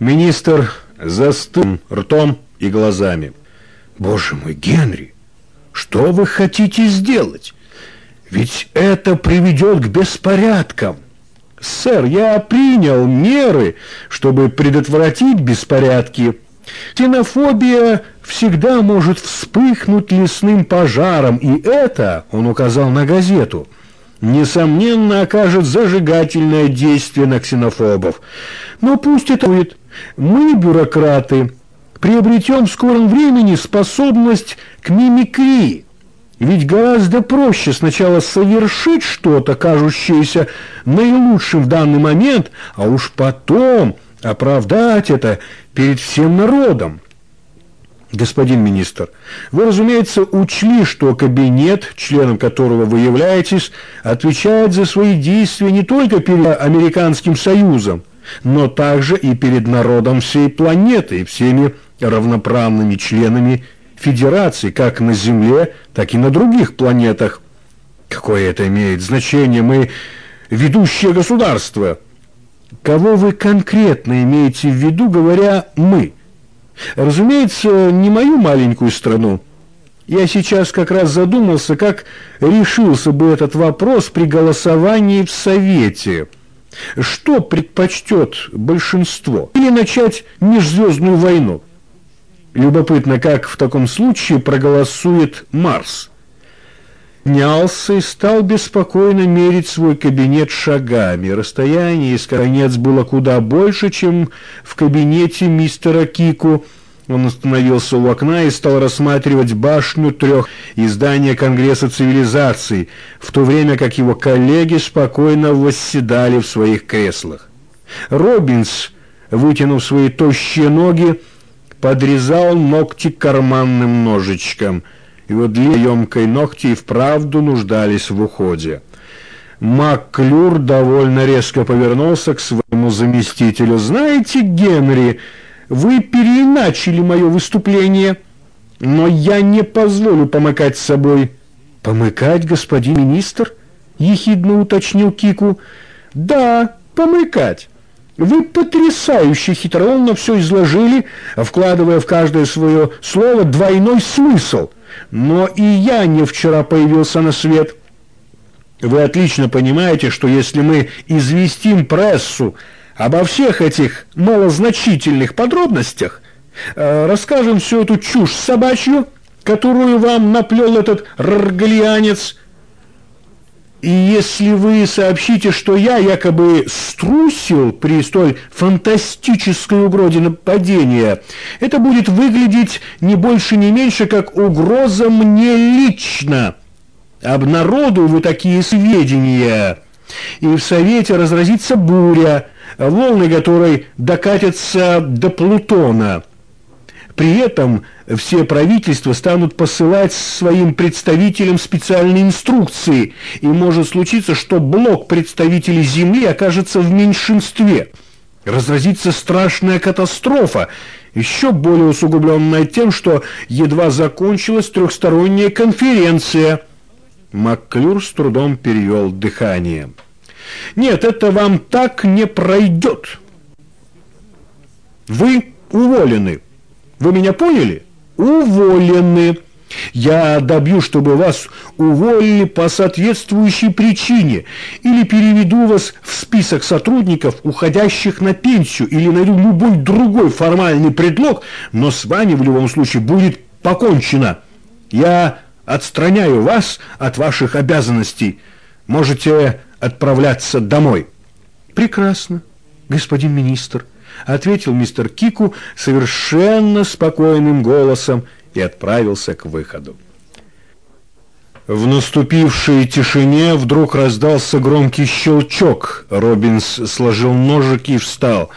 Министр застыл ртом и глазами. «Боже мой, Генри, что вы хотите сделать? Ведь это приведет к беспорядкам!» «Сэр, я принял меры, чтобы предотвратить беспорядки. Ксенофобия всегда может вспыхнуть лесным пожаром, и это, — он указал на газету, — несомненно окажет зажигательное действие на ксенофобов. Но пусть это будет. Мы, бюрократы, приобретем в скором времени способность к мимикрии. Ведь гораздо проще сначала совершить что-то, кажущееся наилучшим в данный момент, а уж потом оправдать это перед всем народом. Господин министр, вы, разумеется, учли, что кабинет, членом которого вы являетесь, отвечает за свои действия не только перед Американским Союзом, но также и перед народом всей планеты и всеми равноправными членами Федерации как на Земле, так и на других планетах. Какое это имеет значение? Мы ведущее государство. Кого вы конкретно имеете в виду, говоря «мы»? Разумеется, не мою маленькую страну. Я сейчас как раз задумался, как решился бы этот вопрос при голосовании в Совете. Что предпочтет большинство? Или начать межзвездную войну? Любопытно, как в таком случае проголосует Марс. Поднялся и стал беспокойно мерить свой кабинет шагами. Расстояние из конец было куда больше, чем в кабинете мистера Кику. Он остановился у окна и стал рассматривать башню трех издания Конгресса цивилизаций, в то время как его коллеги спокойно восседали в своих креслах. Робинс, вытянув свои тощие ноги, подрезал ногти карманным ножичком. Его длинной ногти и вправду нуждались в уходе. Макклюр довольно резко повернулся к своему заместителю. «Знаете, Генри, вы переиначили мое выступление, но я не позволю помыкать с собой». «Помыкать, господин министр?» — ехидно уточнил Кику. «Да, помыкать». Вы потрясающе хитроумно все изложили, вкладывая в каждое свое слово двойной смысл. Но и я не вчера появился на свет. Вы отлично понимаете, что если мы известим прессу обо всех этих малозначительных подробностях, э, расскажем всю эту чушь собачью, которую вам наплел этот раргалианец, и если вы сообщите, что я якобы струсил при столь фантастической угрозе нападения, это будет выглядеть не больше, не меньше, как угроза мне лично. Обнародую вы такие сведения, и в Совете разразится буря, волны которой докатятся до Плутона. При этом все правительства станут посылать своим представителям специальные инструкции, и может случиться, что блок представителей Земли окажется в меньшинстве. Разразится страшная катастрофа, еще более усугубленная тем, что едва закончилась трехсторонняя конференция. Макклюр с трудом перевел дыхание. «Нет, это вам так не пройдет. Вы уволены». Вы меня поняли? Уволены. Я добью, чтобы вас уволили по соответствующей причине или переведу вас в список сотрудников, уходящих на пенсию, или найду любой другой формальный предлог, но с вами в любом случае будет покончено. Я отстраняю вас от ваших обязанностей. Можете отправляться домой. Прекрасно, господин министр ответил мистер Кику совершенно спокойным голосом и отправился к выходу. В наступившей тишине вдруг раздался громкий щелчок. Робинс сложил ножик и встал.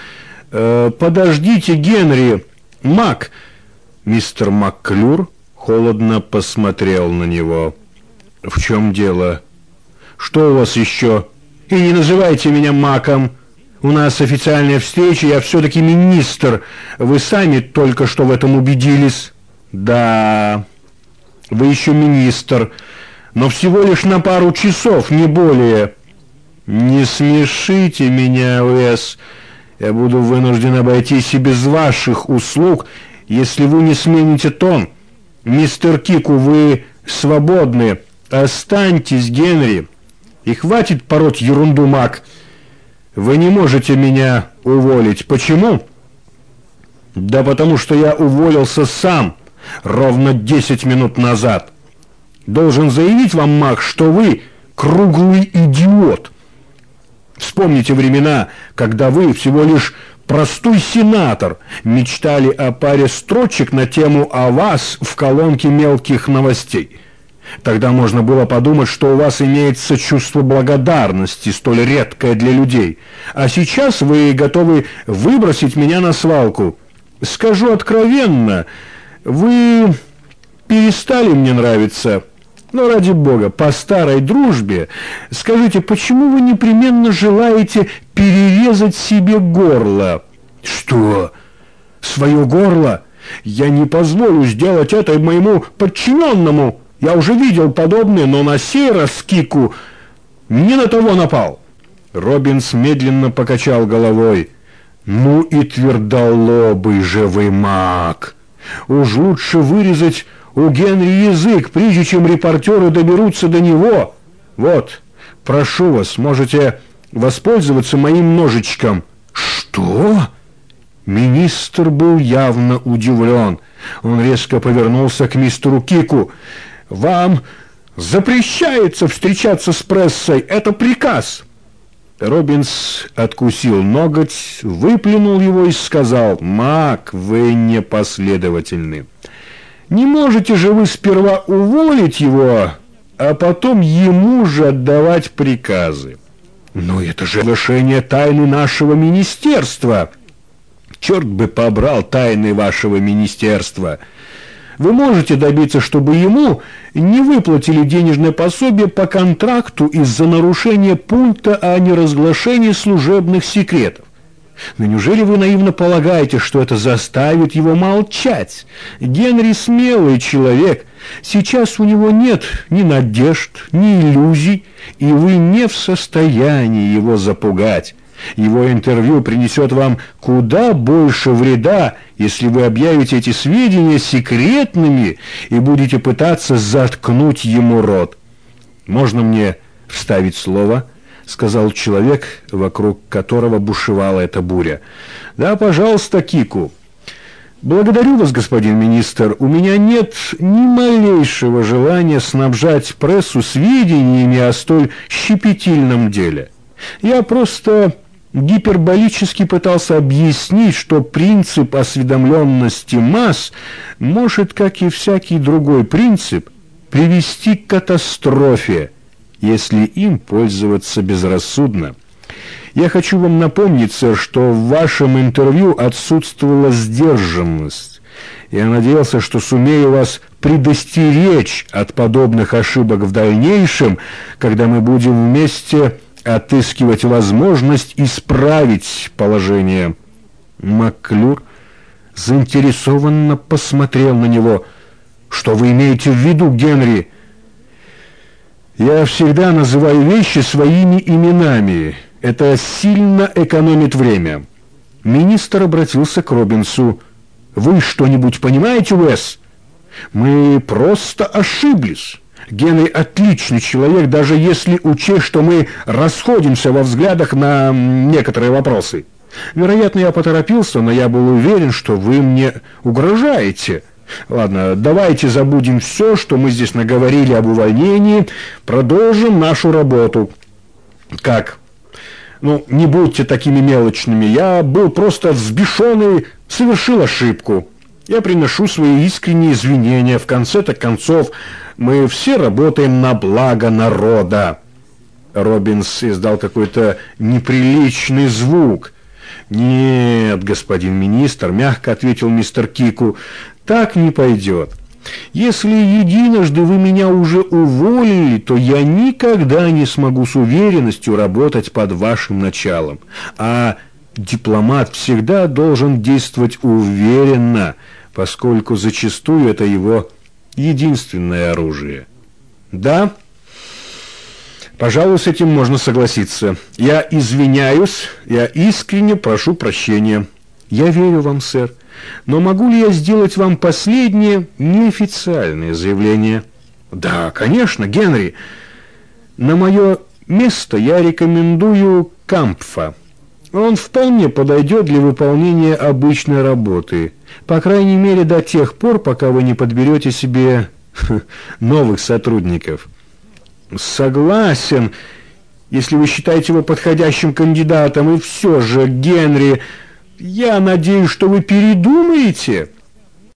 «Э, «Подождите, Генри! Мак!» Мистер Макклюр холодно посмотрел на него. «В чем дело? Что у вас еще? И не называйте меня Маком!» У нас официальная встреча, я все-таки министр. Вы сами только что в этом убедились. Да, вы еще министр, но всего лишь на пару часов, не более. Не смешите меня, Уэс. Я буду вынужден обойтись и без ваших услуг, если вы не смените тон. Мистер Кику, вы свободны. Останьтесь, Генри. И хватит пороть ерунду, Мак. Вы не можете меня уволить. Почему? Да потому что я уволился сам ровно 10 минут назад. Должен заявить вам, Мак, что вы круглый идиот. Вспомните времена, когда вы всего лишь простой сенатор мечтали о паре строчек на тему о вас в колонке мелких новостей. Тогда можно было подумать, что у вас имеется чувство благодарности, столь редкое для людей. А сейчас вы готовы выбросить меня на свалку. Скажу откровенно, вы перестали мне нравиться. Но ради бога, по старой дружбе, скажите, почему вы непременно желаете перерезать себе горло? Что? Свое горло? Я не позволю сделать это моему подчиненному. Я уже видел подобное, но на сей раз Кику не на того напал. Робинс медленно покачал головой. «Ну и твердолобый же вы маг! Уж лучше вырезать у Генри язык, прежде чем репортеры доберутся до него. Вот, прошу вас, можете воспользоваться моим ножичком». «Что?» Министр был явно удивлен. Он резко повернулся к мистеру Кику. Вам запрещается встречаться с прессой. Это приказ. Робинс откусил ноготь, выплюнул его и сказал, «Мак, вы непоследовательны. Не можете же вы сперва уволить его, а потом ему же отдавать приказы. Но это же лишение тайны нашего министерства. Черт бы побрал тайны вашего министерства!» Вы можете добиться, чтобы ему не выплатили денежное пособие по контракту из-за нарушения пункта о неразглашении служебных секретов. Но неужели вы наивно полагаете, что это заставит его молчать? Генри смелый человек. Сейчас у него нет ни надежд, ни иллюзий, и вы не в состоянии его запугать. Его интервью принесет вам куда больше вреда, если вы объявите эти сведения секретными и будете пытаться заткнуть ему рот. «Можно мне вставить слово?» — сказал человек, вокруг которого бушевала эта буря. «Да, пожалуйста, Кику». «Благодарю вас, господин министр. У меня нет ни малейшего желания снабжать прессу сведениями о столь щепетильном деле. Я просто гиперболически пытался объяснить, что принцип осведомленности масс может, как и всякий другой принцип, привести к катастрофе, если им пользоваться безрассудно. Я хочу вам напомнить, сэр, что в вашем интервью отсутствовала сдержанность. Я надеялся, что сумею вас предостеречь от подобных ошибок в дальнейшем, когда мы будем вместе отыскивать возможность исправить положение. Маклюр заинтересованно посмотрел на него. «Что вы имеете в виду, Генри?» «Я всегда называю вещи своими именами. Это сильно экономит время». Министр обратился к Робинсу. «Вы что-нибудь понимаете, Уэс?» «Мы просто ошиблись». Генри отличный человек, даже если учесть, что мы расходимся во взглядах на некоторые вопросы. Вероятно, я поторопился, но я был уверен, что вы мне угрожаете. Ладно, давайте забудем все, что мы здесь наговорили об увольнении, продолжим нашу работу. Как? Ну, не будьте такими мелочными. Я был просто взбешен и совершил ошибку. Я приношу свои искренние извинения. В конце-то концов, мы все работаем на благо народа. Робинс издал какой-то неприличный звук. «Нет, господин министр», — мягко ответил мистер Кику, — «так не пойдет. Если единожды вы меня уже уволили, то я никогда не смогу с уверенностью работать под вашим началом. А дипломат всегда должен действовать уверенно, поскольку зачастую это его единственное оружие. Да, Пожалуй, с этим можно согласиться. Я извиняюсь, я искренне прошу прощения. Я верю вам, сэр. Но могу ли я сделать вам последнее неофициальное заявление? Да, конечно, Генри. На мое место я рекомендую Кампфа. Он вполне подойдет для выполнения обычной работы. По крайней мере, до тех пор, пока вы не подберете себе новых сотрудников. Согласен, если вы считаете его подходящим кандидатом, и все же, Генри, я надеюсь, что вы передумаете».